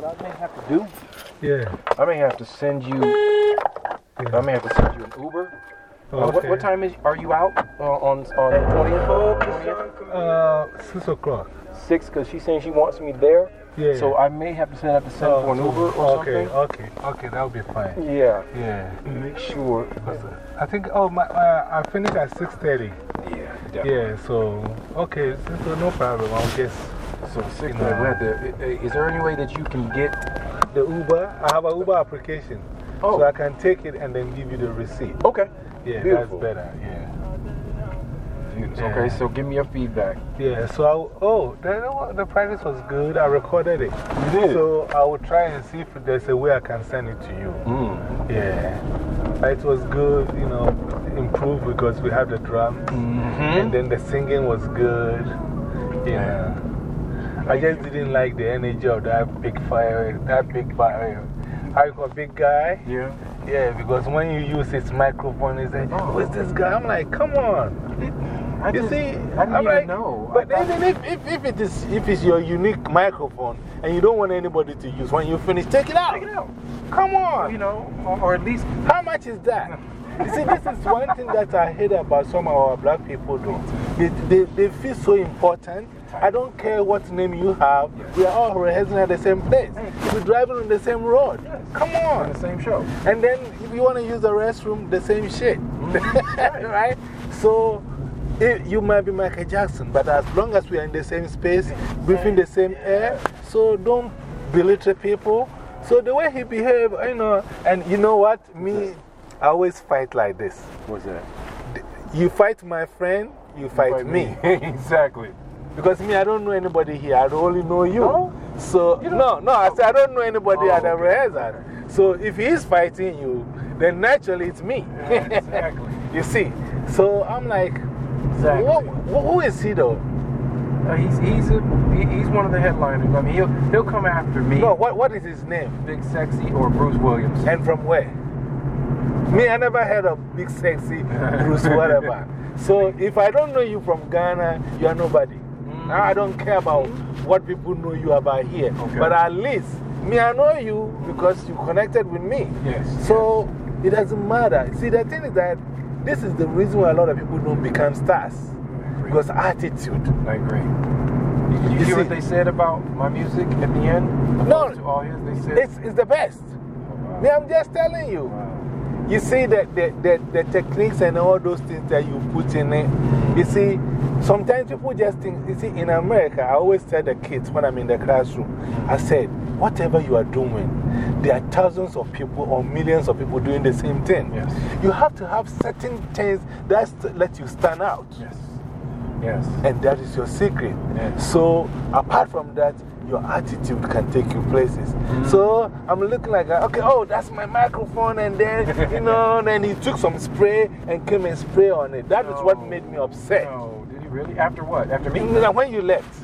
what I may have to do? Yeah. I may have to send you. I may have to send you an Uber. Uh, what, what time is, are you out uh, on, on the 20th? Uh, 6 o'clock. 6 because she's saying she wants me there. Yeah. So I may have to send up to send Oh, for an Uber or okay, something. Okay, okay, that'll be fine. Yeah. Yeah. Make sure. I think, oh, my, uh, I finished at 6.30. Yeah, definitely. Yeah, so, okay, so no problem. I'll just. So, six, You know. we have to, i- is there any way that you can get. The Uber, I have an Uber application. Oh. So I can take it and then give you the receipt. Okay. Yeah, Beautiful. that's better. Yeah. Okay, so give me your feedback. Yeah, so I, oh, the, the practice was good. I recorded it. You did? So I will try and see if there's a way I can send it to you. Mm. Yeah. It was good, you know, improved because we had the drums. -hmm. And then the singing was good. Yeah. I just didn't like the energy of that big fire, that big fire. How you call big guy? Yeah. Yeah, because when you use his microphone, he say, Oh. Who's this guy? I'm like, come on. I You just- see, I didn't I'm even like, know. But even if, if, if, it is, if it's your unique microphone and you don't want anybody to use, when you finish, take it out. Take it out. Come on. You know, or, or at least. How much is that? You see, this is one thing that I hate about some of our black people, though. They, they, they feel so important. I don't care what name you have, we are all rehearsing at the same place. We're driving on the same road. Come On on. the same show. And then if you want to use the restroom, the same shit. Mm. right? So it, you might be Michael Jackson, but as long as we are in the same space, breathing the same air, so don't belittle people. So the way he behaved, you know, and you know what? Me, I always fight like this. What's that? You fight my friend, you fight me. exactly. Because me, I don't know anybody here. I only know you. No? So, no, no, I said I don't know anybody Oh, at the rehearsal. So, if he's fighting you, then naturally it's me. exactly. you see? So, I'm like, Exactly. who, who- who is he though? Uh, he's, he's, a, he, he's one of the headliners. I mean, he'll, he'll come after me. No, what, what is his name? Big Sexy or Bruce Williams. And from where? Me, I never heard of Big Sexy Bruce, whatever. So, if I don't know you from Ghana, you are nobody. I don't care about what people know you about here. Okay. But at least, me, I know you because you connected with me. Yes. So, it doesn't matter. See, the thing is that this is the reason why a lot of people don't become stars. Because attitude. I agree. You, you You hear what they said about my music at the end? No. To all his, they said. It's, it's the best. Oh, me, I'm just telling you. Wow. You see the, the, the, the techniques and all those things that you put in it. You see, sometimes people just think, you see, in America, I always tell the kids when I'm in the classroom, I said, whatever you are doing, there are thousands of people or millions of people doing the same thing. Yes. You have to have certain things that let you stand out. Yes. Yes. And that is your secret. Yes. So, apart from that, your attitude can take you places. So, I'm looking like, okay, oh, that's my microphone. And then, you know, and then he took some spray and came and spray on it. That is what made me upset. No, did he really? After what? After me? Now, when you left,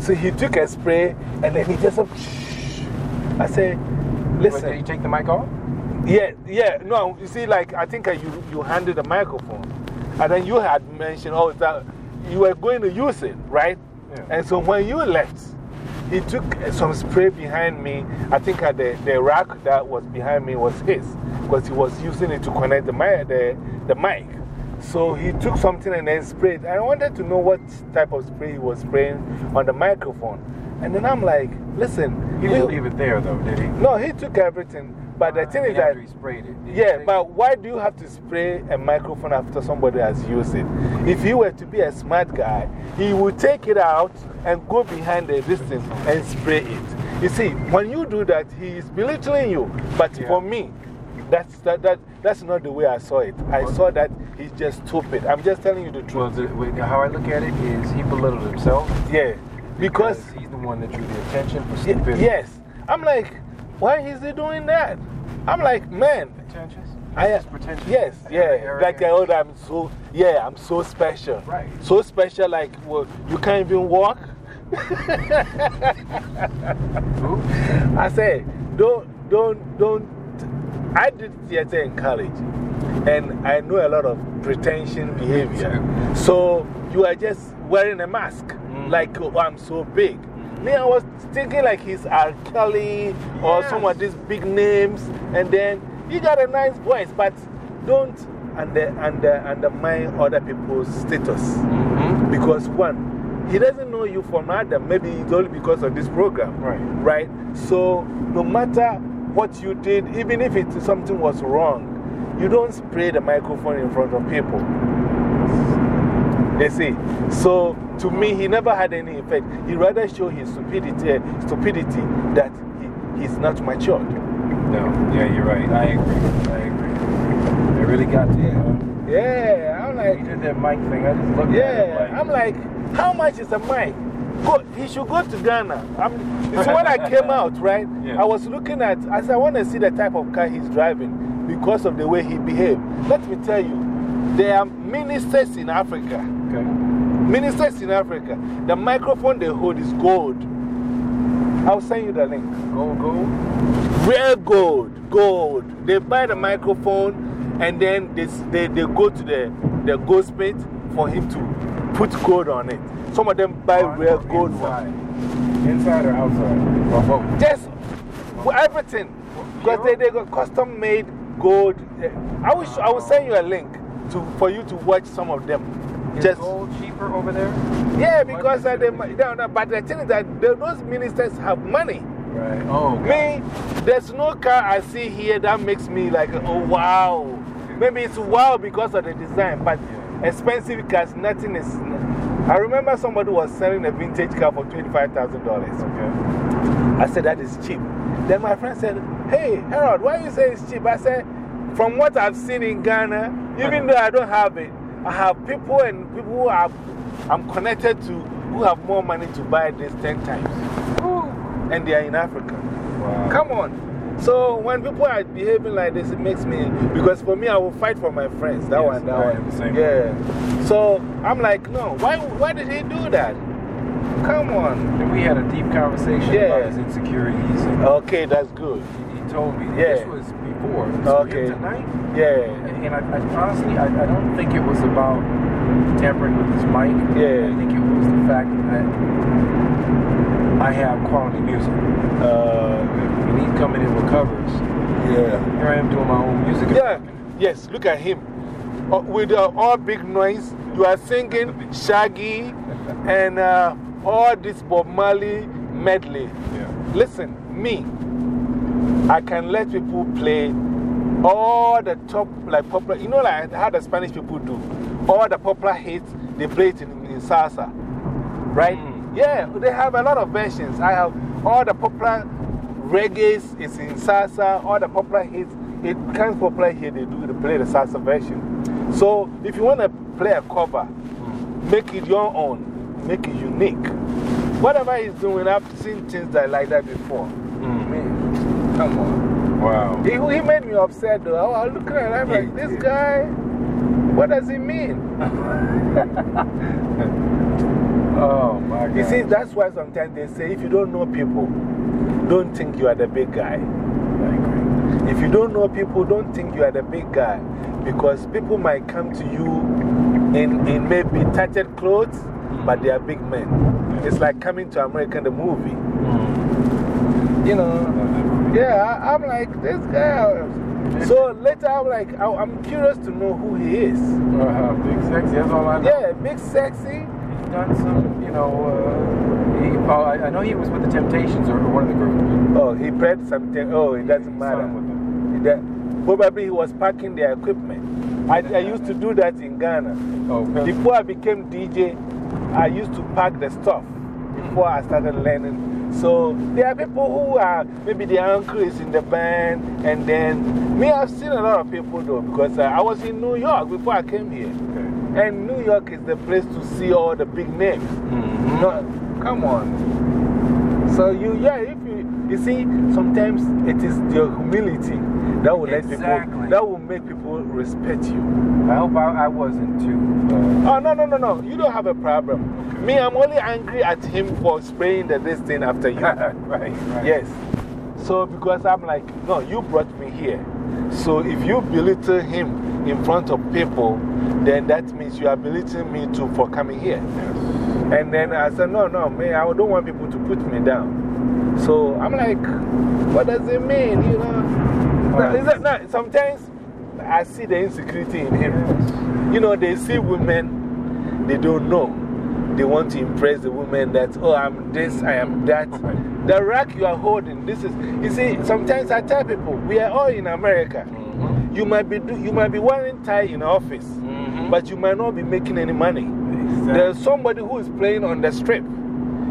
so he took a spray and then he just, shh. I said, Wait, did he take the mic off? yeah, yeah, no, you see, like, I think uh, you, you handed the microphone. And then you had mentioned, oh, that you were going to use it, right? Yeah. And so when you left, he took some spray behind me. I think uh, the, the rack that was behind me was his because he was using it to connect the, mi the, the mic. So he took something and then sprayed. I wanted to know what type of spray he was spraying on the microphone. And then I'm like, listen, He didn't leave it there, though, did he? no, he took everything. But the thing is that after he sprayed it. yeah, but why do you have to spray a microphone after somebody has used it? If he were to be a smart guy, he would take it out and go behind the distance and spray it. You see, when you do that, he is belittling you. But Yeah. for me, that's, that, that, that's not the way I saw it. I saw that he's just stupid. I'm just telling you the Well, truth. the, wait, how I look at it is he belittled himself yeah. Because, he's the one that drew the attention for stupidity. yes. I'm like, why is he doing that? I'm like, man, Pretentious? I, It's pretentious. yes, yeah, like I oh, I'm so, yeah, I'm so special. Right. So special, like, well, you can't even walk. I say, don't, don't, don't. I did theater in college, and I know a lot of pretension behavior. So you are just wearing a mask, Mm-hmm. like, oh, I'm so big. Me, I was thinking like he's R. Kelly or some of these big names. And then he got a nice voice, but don't under, under, undermine other people's status. -hmm. Because, one, he doesn't know you from Adam. Maybe it's only because of this program. Right. Right? So, no matter what you did, even if it, something was wrong, you don't spray the microphone in front of people. They see. So, to me, he never had any effect. He rather show his stupidity, stupidity that he, he's not matured. No, yeah, you're right. I agree. I agree. It really got to you. Yeah, I'm like. He did that mic thing. I just looked yeah, at it. Like, I'm like, how much is a mic? Go, he should go to Ghana. I'm, so when I came out, right, Yeah. I was looking at, I said, I want to see the type of car he's driving because of the way he behaved. Let me tell you, there are ministers in Africa. Okay. Ministers in Africa, the microphone they hold is gold. I'll send you the link. Gold, go. Real gold, gold. They buy the microphone and then they, they, they go to the, the goldsmith for him to put gold on it. Some of them buy On real gold. Inside. Inside or outside? Or both? Just for everything. Because they, they got custom made gold. I will, I will send you a link to, for you to watch some of them. Is Just, gold cheaper over there? yeah, because uh, they, no, no, but the thing is that the, those ministers have money. Right. Oh, God. Me, there's no car I see here that makes me like, oh wow. Maybe it's wow because of the design, but expensive cars, nothing is. I remember somebody was selling a vintage car for $25,000. Okay. I said, that is cheap. Then my friend said, Hey, Harold, why you say it's cheap? I said, From what I've seen in Ghana, even though I don't have it, I have people and people who have, I'm connected to who have more money to buy this 10 times. And they are in Africa. Wow. Come on. So when people are behaving like this, it makes me, because for me, I will fight for my friends. That Yes, one, that I one. am the yeah. So I'm like, no, why, why did he do that? Come on. And we had a deep conversation Yeah. about his insecurities. Okay, that's good. he, he told me Yeah. this was before. Okay. Tonight, Yeah. and I, I honestly, I, I don't think it was about tampering with his mic. Yeah. I think it was the fact that I have quality music. Uh, And he's coming in with covers. yeah. Here I am doing my own music. Yeah. Yes, look at him. Uh, with uh, all big noise, you are singing Shaggy and uh, all this Bob Marley medley. Yeah. Listen, me, I can let people play all the top, like popular, you know, like how the Spanish people do. All the popular hits, they play it in, in salsa. Right? Mm. Yeah, they have a lot of versions. I have all the popular reggae is in salsa, all the popular hits. It becomes popular here, they do they play the salsa version. So if you want to play a cover, make it your own, make it unique. Whatever he's doing, I've seen things that like that before. Mm. Come on. Wow. He, he made me upset though. I was looking at him like, this yeah. guy, what does he mean? Oh, my God. You see, that's why sometimes they say if you don't know people, don't think you are the big guy. If you don't know people, don't think you are the big guy. Because people might come to you in, in maybe tattered clothes, but they are big men. It's like coming to America, the movie. Mm. You know, yeah, I, I'm like, this guy. So later, I'm like, I, I'm curious to know who he is. Uh, big sexy, that's all I know. Yeah, big, sexy. He's done some, you know. Uh, he, oh, I, I know he was with the Temptations or, one of the groups. Oh, he prayed something. Oh, it doesn't matter. Them. That, probably he was packing their equipment. I, I used to do that in Ghana. Oh. Before I became DJ, I used to pack the stuff before I started learning. So there are people who are, maybe the uncle is in the band, and then me, I've seen a lot of people though, because uh, I was in New York before I came here. Okay. And New York is the place to see all the big names. -hmm. No, come on. So, you, yeah, if you, see, sometimes it is your humility that will let people, that will make people respect you. I hope I, I wasn't too. Uh, Oh, no, no, no, no. You don't have a problem. Me, I'm only angry at him for spraying the, this thing after you. right, right. Yes. So, because I'm like, no, you brought me here. So, if you belittle him in front of people, then that means you are belittling me too for coming here. Yes. And then I said, no, no, man, I don't want people to put me down. So I'm like, what does it mean? You know? Is that not, sometimes I see the insecurity in him. You know, they see women, they don't know. They want to impress the women that, oh, I'm this, I am that. The rack you are holding, this is, you see, sometimes I tell people, we are all in America. -hmm. You, might be you might be wearing tie in office, -hmm. but you might not be making any money. There's somebody who is playing on the strip.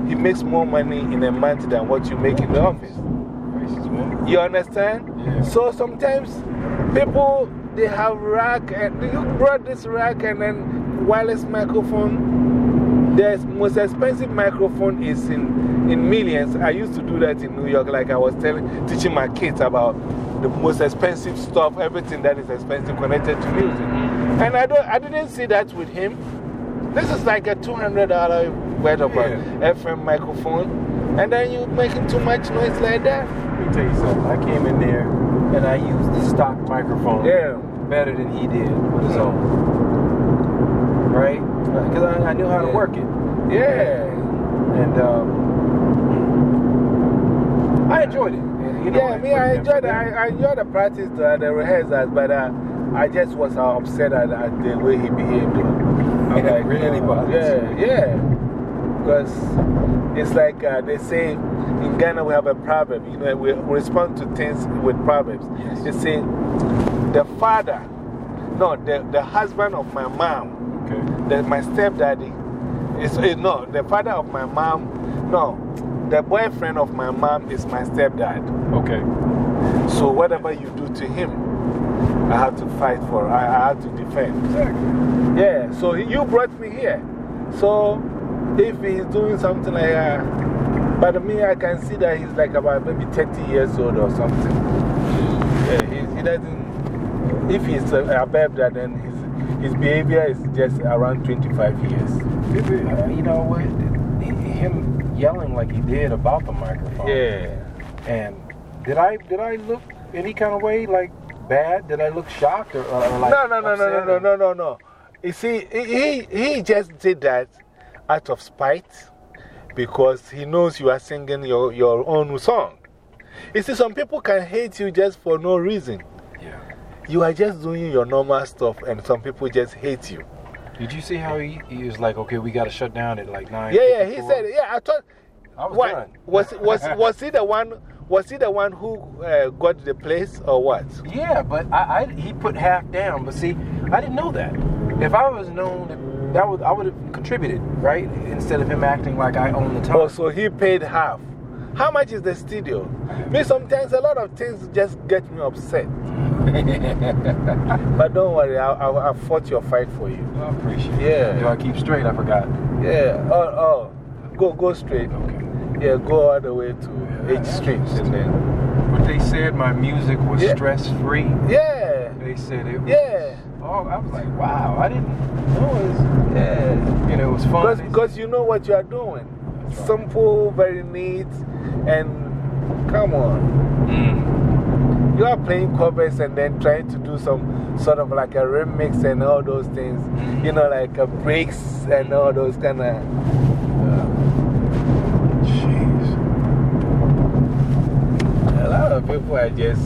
He makes more money in a month than what you make in the office. You understand? So sometimes people, they have rack, and you brought this rack and then wireless microphone. The most expensive microphone is in, in millions. I used to do that in New York, like I was telling, teaching my kids about the most expensive stuff, everything that is expensive connected to music. -hmm. And I, don't, I didn't see that with him. This is like a $200 worth of yeah. FM microphone. And then you're making too much noise like that. Let me tell you something. I came in there and I used the stock microphone yeah. better than he did with his own. Right? Because I, I, knew how to work it. Yeah. And um, I enjoyed it. You know, yeah, me, I enjoyed it. I, I enjoyed the practice, the, the rehearsals, but uh, I just was uh, upset at, at, the way he behaved. Like, really uh, Yeah, yeah. Because it's like uh, they say in Ghana we have a proverb, you know, we respond to things with proverbs. Yes. They say, the father, no, the, the husband of my mom, okay. the, my stepdaddy, is, no, the father of my mom, no, the boyfriend of my mom is my stepdad. Okay. So whatever you do to him, I have to fight for, I, I have to defend. Exactly. Yeah, so you brought me here. So if he's doing something like that, but me, I can see that he's like about maybe 30 years old or something. Yeah, he, he doesn't, if he's above that, then his, his behavior is just around 25 years. Uh, you know what? Him yelling like he did about the microphone. Yeah. And did I, did I look any kind of way like bad? Did I look shocked or, or like No, no, no, no, no, no, no, no, no. You see, he, he just did that out of spite because he knows you are singing your, your own song. You see, some people can hate you just for no reason. Yeah. You are just doing your normal stuff, and some people just hate you. Did you see how he, he was like, okay, we got to shut down at like 9? Yeah, yeah, he said, yeah, I thought. I was what, done. Was, was, was he the one? Was he the one who uh, got the place or what? Yeah, but I, I, he put half down. But see, I didn't know that. If I was known that, would, I would have contributed, right? Instead of him acting like I own the time. Oh, so he paid half. How much is the studio? Me, sometimes a lot of things just get me upset. but don't worry, I, I, I, fought your fight for you. I appreciate it. Yeah. Do I keep straight? I forgot. Yeah. Oh, oh. Go, go straight. Okay. Yeah, go all the way to yeah, H Street. And then. But they said my music was stress free. Yeah. They said it was. Yeah. Oh, I was like, wow, I didn't know it was. Yeah. You know, it was fun. Because you know what you are doing. Simple, very neat, and come on. Mm you are playing covers and then trying to do some sort of like a remix and all those things, you know, like a breaks and all those kind of. Jeez. A lot of people are just,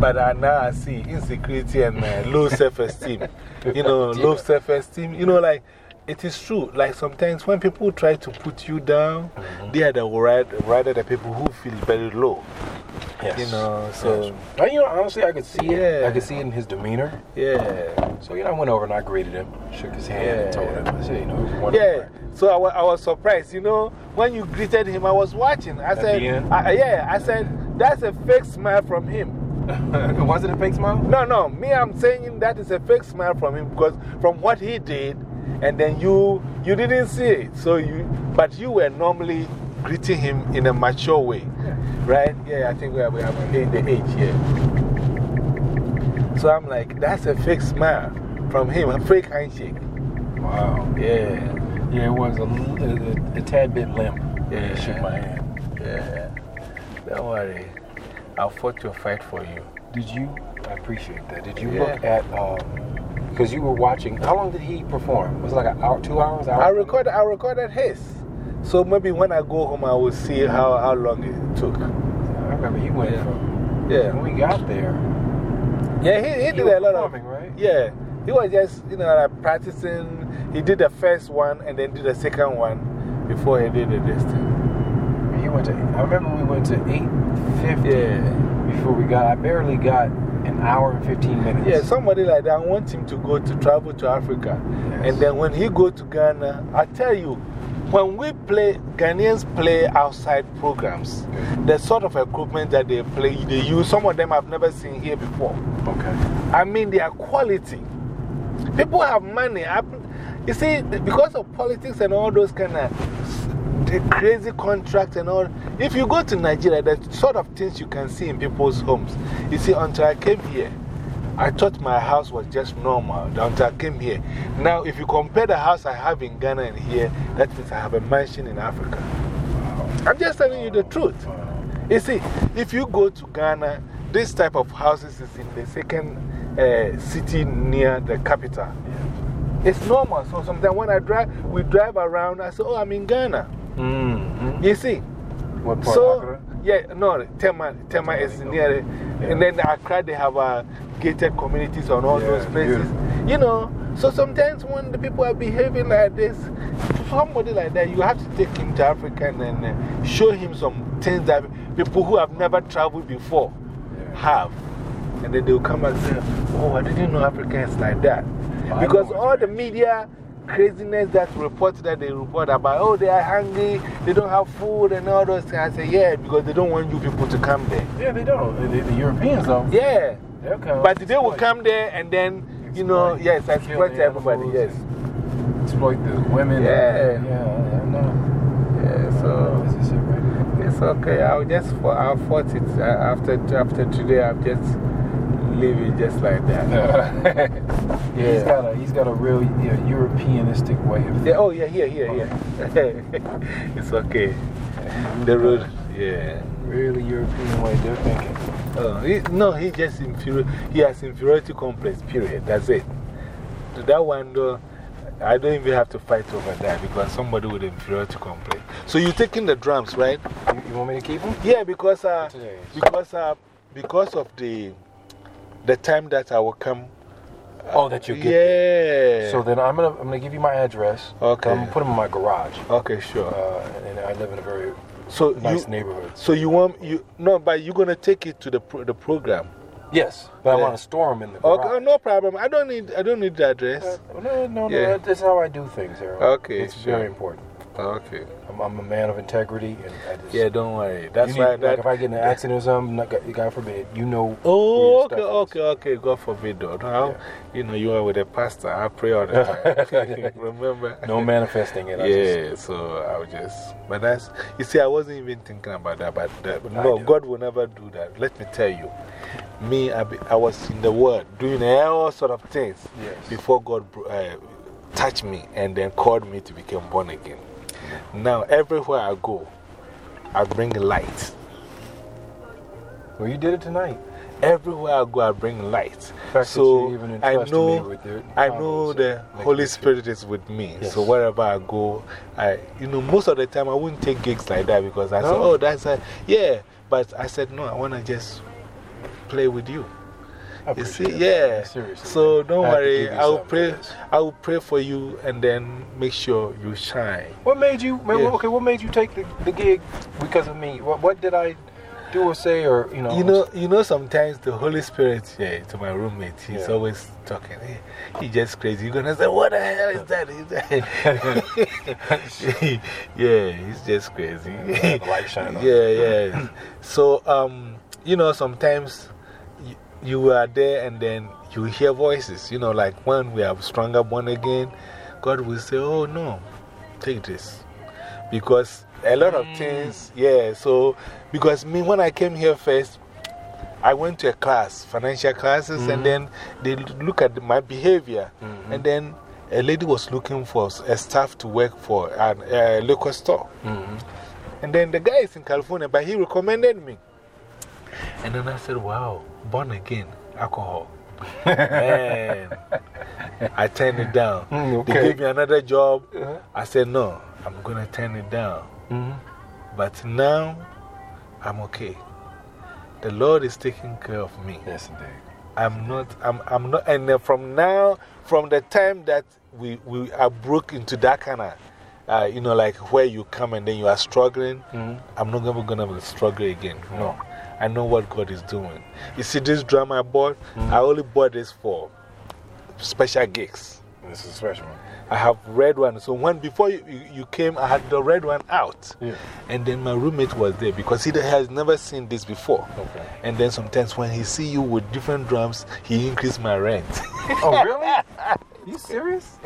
but I now I see insecurity and uh, low self esteem. You know, low self esteem. You know, like it is true. Like sometimes when people try to put you down, -hmm. they are the rather the people who feel very low. Yes. You know, so. Yes. you know, honestly, I could see yeah. it. I could see it in his demeanor. Yeah. So, you know, I went over and I greeted him, shook his hand, and told him, I said, you know, Yeah. So I, I was surprised. You know, when you greeted him, I was watching. I said, I, yeah, I said, that's a fake smile from him. was it a fake smile? No, no. Me, I'm saying that is a fake smile from him because from what he did, and then you, you didn't see it. So you, but you were normally greeting him in a mature way. Right? Yeah, I think we have, we have the age here. So I'm like, that's a fake smile from him, a fake handshake. Wow. Yeah. Yeah, it was a, a, a tad bit limp. Yeah. Shook my hand. Yeah. Don't worry. I'll fight your fight for you. Did you? I appreciate that. Did you look at um, Because you were watching. How long did he perform? Was it like an hour, two hours? Hour I recorded, I recorded his. So maybe when I go home, I will see how, how long it took. I remember he went Yeah. from. Yeah. When we got there. Yeah, he, he You did a lot of. performing, right? Yeah, he was just, you know, like practicing. He did the first one and then did the second one before he did the this thing. He went to. I remember we went to 850 Yeah. before we got. I barely got an hour and 15 minutes. Yeah, somebody like that, I want him to go to travel to Africa. Yes. And then when he go to Ghana, I tell you, when we play, Ghanaians play outside programs, mm. the sort of equipment that they play, they use, some of them I've never seen here before. Okay. I mean, their quality. People have money. I, you see, because of politics and all those kind of the crazy contract and all, if you go to Nigeria, the sort of things you can see in people's homes. You see, until I came here, I thought my house was just normal until I came here. Now, if you compare the house I have in Ghana and here, that means I have a mansion in Africa. I'm just telling you the truth. You see, if you go to Ghana, this type of houses is in the second uh, city near the capital. It's normal. So sometimes when I drive, we drive around, I say, Oh, I'm in Ghana. Mm-hmm. You see? What part So, Accra? yeah, no, Tema, Tema is near it. And then Accra, they have uh, gated communities on all Yeah, those places. beautiful. You know, so sometimes when the people are behaving like this, somebody like that, you have to take him to Africa and then uh, show him some things that people who have never traveled before Yeah. have. And then they'll come and say, Oh, I didn't know Africa is like that. Because all the media craziness that reports that they report about, oh, they are hungry, they don't have food, and all those things. I say, yeah, because they don't want you people to come there. Yeah, they don't. The, the Europeans, though. Yeah. They'll come. But they will come there and then, you know, yes, exploit everybody, yes. Exploit the women. Yeah. Yeah, I know. Yeah, so This is it right it's okay. I'll just, for, I'll fought it. Uh, after, after today, I'll just leave it just like that. Yeah. got a, he's got a real yeah, Europeanistic way of Yeah, oh, yeah, here, here, here. it's okay. The road, yeah. Really European way they're thinking. Oh, he, no, he just inferior. He has inferiority complex, period. That's it. That one, though, I don't even have to fight over that because somebody with inferiority complex. So you're taking the drums, right? You, you want me to keep them? Yeah, because, uh, because, uh, because of the, the time that I will come. Oh, that you get Yeah. So then I'm going to I'm gonna give you my address. Okay. I'm to put them in my garage. okay, sure. Uh, and I live in a very so nice you, neighborhood. So you want, you, no, but you're going to take it to the, pro, the program. Yes, but I want to store them in the garage. Okay, no problem. I don't need, I don't need the address. Uh, no, no, no. Yeah. That's how I do things, Harold. Okay, It's sure. very important. Okay. I'm, I'm a man of integrity, and I just. Yeah, don't worry. That's why like that. if I get in an accident or something, God God forbid, you know. Oh, okay, okay, okay. God forbid, though. Now, Yeah. you know, you are with a pastor. I pray all the time. Remember? No manifesting it. I Yeah, so I'll just. But that's. You see, I wasn't even thinking about that. But that, I no. God will never do that. Let me tell you. Me, I, be, I was in the Word doing all sort of things Yes. before God uh, touched me and then called me to become born again. Now, everywhere I go, I bring light. well, you did it tonight. Everywhere I go, I bring light. so I know, me with your I know the Holy Spirit is with me. Yes. So wherever I go, I, you know, most of the time I wouldn't take gigs like that because I said, oh, that's a, yeah. But I said, no, I want to just play with you. You see, yeah. Seriously. So don't worry. I will pray. for. I will pray for you and then make sure you shine. What made you, man, Yeah. okay, what made you take the, the gig because of me? What, what did I do or say or, you know? You know, you know, sometimes the Holy Spirit, yeah, to my roommate, he's Yeah. always talking. He, he's just crazy. You're gonna say, What the hell is that? That? yeah, he's just crazy. the light shine on. yeah, yeah. So, um, you know, sometimes you, are there and then you hear voices. You know, like when we have stronger born again, God will say, Oh, no, take this. Because a lot of mm. things, yeah. So, because me, when I came here first, I went to a class, financial classes, and mm. then they look at my behavior. Mm-hmm. And then a lady was looking for a staff to work for an, a liquor store. Mm-hmm. And then the guy is in California, but he recommended me. And then I said, wow, born again, alcohol. Man. I turned it down. Mm, okay. They gave me another job. Uh-huh. I said, no, I'm going to turn it down. -hmm. But now, I'm okay. The Lord is taking care of me. Yes, indeed. I'm not, I'm, I'm not, and from now, from the time that we, we are broke into that kind of, uh, you know, like where you come and then you are struggling, -hmm. I'm not ever going to struggle again. No. I know what God is doing. You see, this drum I bought, -hmm. I only bought this for special gigs. This is special one. I have red one. So when before you, you, you came, I had the red one out. Yeah. And then my roommate was there because he has never seen this before. Okay. And then sometimes when he see you with different drums, he increase my rent. oh, really? Are you serious?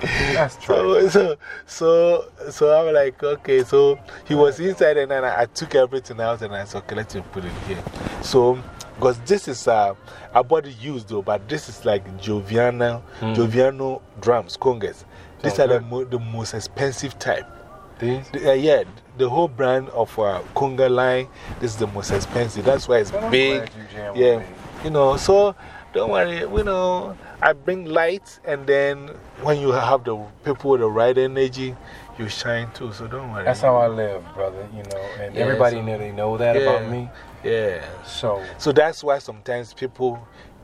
That's So, true. so, so, so I'm like, okay. So he was inside and then I, I took everything out and I said, okay, let him put it here. So, because this is, uh, I bought it used though, but this is like Joviano, Hmm. Joviano drums, congas. These are the, mo the most expensive type. These? The- uh, yeah, the whole brand of uh, conga line, this is the most expensive. That's why it's big. you Yeah, you know, so don't worry, you know, I bring light, and then when you have the people with the right energy, you shine too. So don't worry. That's how I live, brother. You know, and Yeah, everybody so- nearly know that Yeah. about me. Yeah. So, So that's why sometimes people.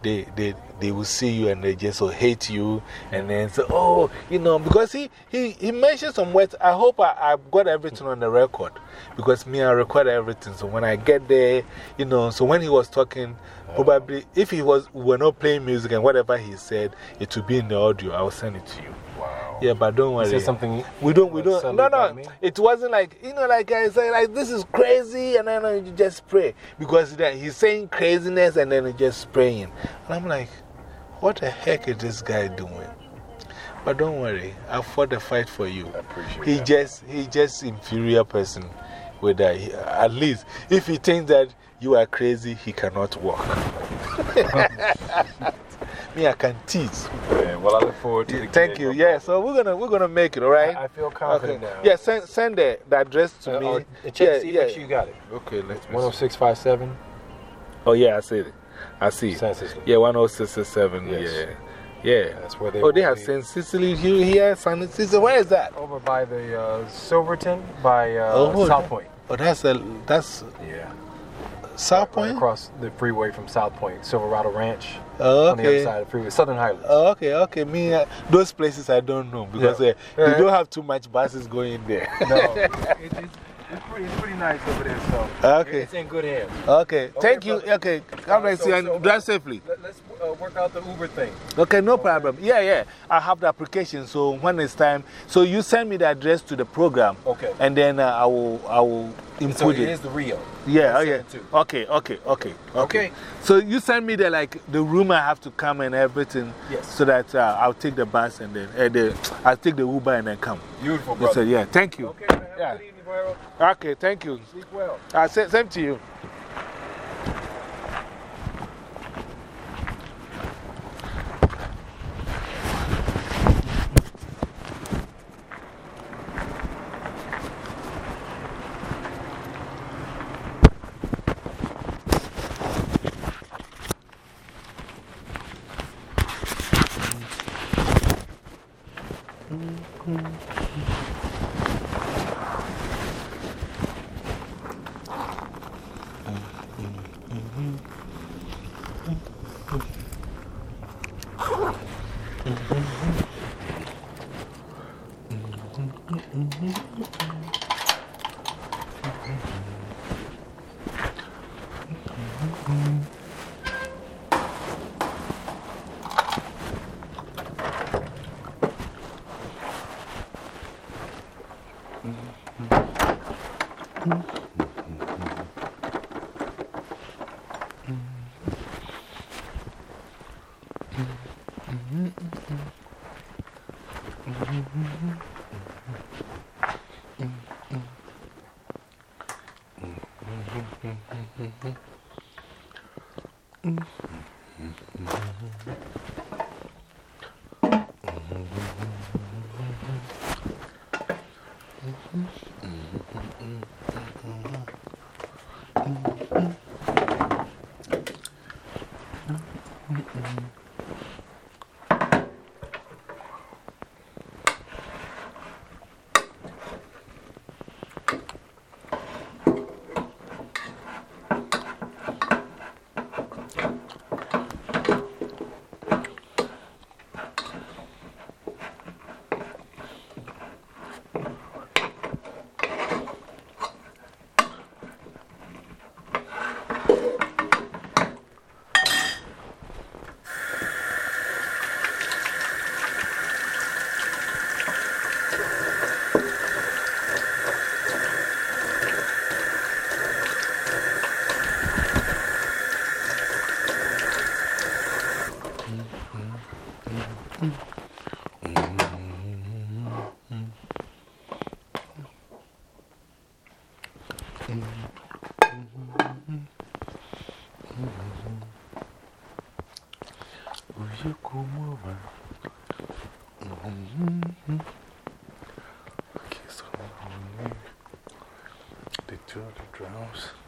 They, they, they will see you and they just will hate you and then say, Oh, you know, because he, he, he mentioned some words. I hope I, I've got everything on the record because me, I record everything. So when I get there, you know, so when he was talking, probably if he was, we were not playing music and whatever he said, it would be in the audio. I will send it to you. Wow. Yeah, but don't worry. Is there something We don't, we don't. No, no. It wasn't like, you know, like I say, like, this is crazy, and then you just pray. Because then he's saying craziness and then he's just praying. And I'm like, what the heck is this guy doing? But don't worry, I fought the fight for you. I appreciate He that. just, he just inferior person with that. He- At least, if he thinks that you are crazy, he cannot walk. Me, I can teach. Yeah, well, I look forward to the Thank you. Yeah, so we're gonna, we're gonna make it, all right? I, I feel confident now. Yeah, send, send the, the address to Uh, me. uh, check, yeah, see, yeah. make sure you got it. Okay, let's 10657 Oh, yeah, I see it. I see it. San Sicily. Yeah, 10667. Yes. Yeah. Yeah. That's where they Oh, they have be. St. Sicily here, here, San Sicily. Where is that? Over by the uh, Silverton, by uh, Oh, South Point. Oh, that's, a, that's Yeah. South Right Point? across the freeway from South Point, Silverado Ranch. Oh, On the other side of the freeway, Southern Highlands. Oh, okay, okay. Me, uh, those places I don't know because Yeah. uh, they Yeah. don't have too much buses going there. no, it, it's, it's, pretty, it's pretty nice over there, so Okay. it's in good hands. Okay, thank you. brother. Okay, God bless so- you and so- drive safely. Let, let's uh, work out the Uber thing. Okay, no problem. Yeah, yeah. I have the application, so when it's time, so you send me the address to the program. Okay. And then uh, I will, I will So input it is the real. Yeah, oh, yeah. Okay, okay, okay, okay. Okay. So you send me the, like, the room I have to come and everything. Yes. So that uh, I'll take the bus and then uh, the, I'll take the Uber and then come. Beautiful, So, brother. yeah, thank you. Okay, man. Yeah. evening. Okay, thank you. Sleep well. Uh, same, same to you. Mm-hmm. Mm -mm. Okay, so they do the drums down five.